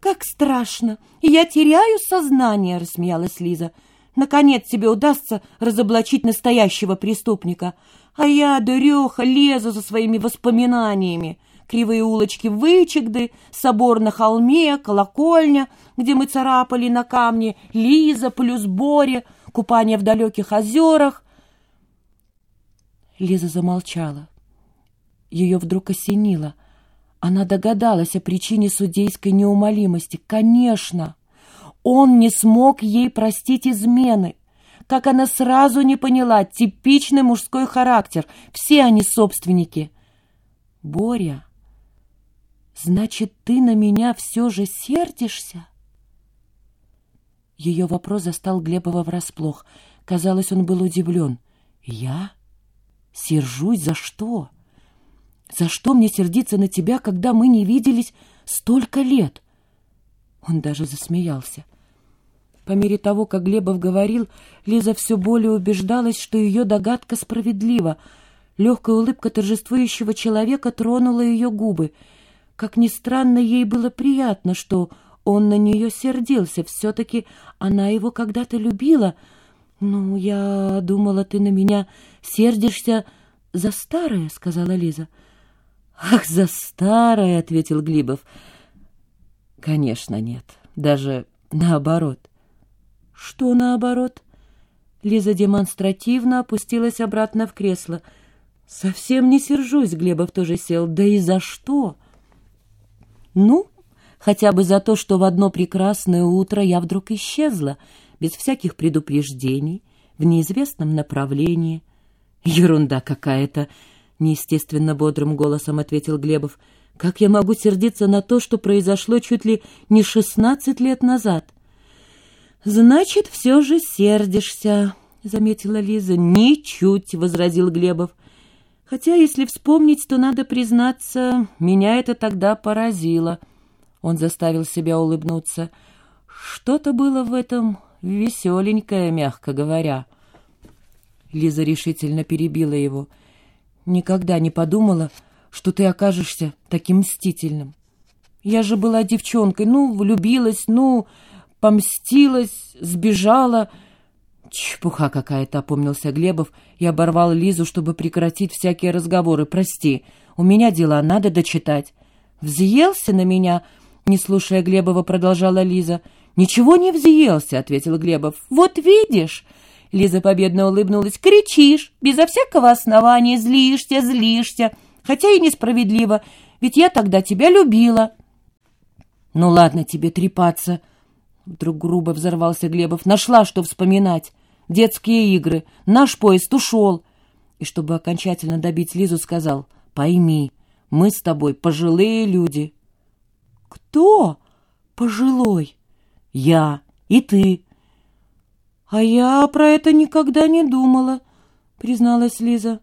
как страшно! Я теряю сознание!» — рассмеялась Лиза. «Наконец тебе удастся разоблачить настоящего преступника. А я, дуреха, лезу за своими воспоминаниями. Кривые улочки Вычегды, собор на холме, колокольня, где мы царапали на камне, Лиза плюс Боря, купание в далеких озерах». Лиза замолчала. Ее вдруг осенило — она догадалась о причине судейской неумолимости. Конечно, он не смог ей простить измены. Как она сразу не поняла, типичный мужской характер. Все они собственники. Боря, значит, ты на меня все же сердишься? Ее вопрос застал Глебова врасплох. Казалось, он был удивлен. Я? Сержусь за что? — за что мне сердиться на тебя, когда мы не виделись столько лет?» Он даже засмеялся. По мере того, как Глебов говорил, Лиза все более убеждалась, что ее догадка справедлива. Легкая улыбка торжествующего человека тронула ее губы. Как ни странно, ей было приятно, что он на нее сердился. Все-таки она его когда-то любила. «Ну, я думала, ты на меня сердишься за старое», — сказала Лиза. «Ах, за старое!» — ответил Глибов. «Конечно, нет. Даже наоборот». «Что наоборот?» Лиза демонстративно опустилась обратно в кресло. «Совсем не сержусь», — Глебов тоже сел. «Да и за что?» «Ну, хотя бы за то, что в одно прекрасное утро я вдруг исчезла, без всяких предупреждений, в неизвестном направлении. Ерунда какая-то!» Неестественно бодрым голосом ответил Глебов. Как я могу сердиться на то, что произошло чуть ли не шестнадцать лет назад? Значит, все же сердишься, заметила Лиза. Ничуть, возразил Глебов. Хотя, если вспомнить, то надо признаться, меня это тогда поразило. Он заставил себя улыбнуться. Что-то было в этом веселенькое, мягко говоря. Лиза решительно перебила его. Никогда не подумала, что ты окажешься таким мстительным. Я же была девчонкой, ну, влюбилась, ну, помстилась, сбежала. Чепуха какая-то, опомнился Глебов и оборвал Лизу, чтобы прекратить всякие разговоры. Прости, у меня дела, надо дочитать. Взъелся на меня, не слушая Глебова, продолжала Лиза. Ничего не взъелся, ответил Глебов. Вот видишь, Лиза победно улыбнулась. «Кричишь, безо всякого основания, злишься, злишься. Хотя и несправедливо, ведь я тогда тебя любила». «Ну ладно тебе трепаться», — вдруг грубо взорвался Глебов. «Нашла, что вспоминать. Детские игры. Наш поезд ушел». И чтобы окончательно добить Лизу, сказал, «Пойми, мы с тобой пожилые люди». «Кто пожилой?» «Я и ты». «А я про это никогда не думала», — призналась Лиза.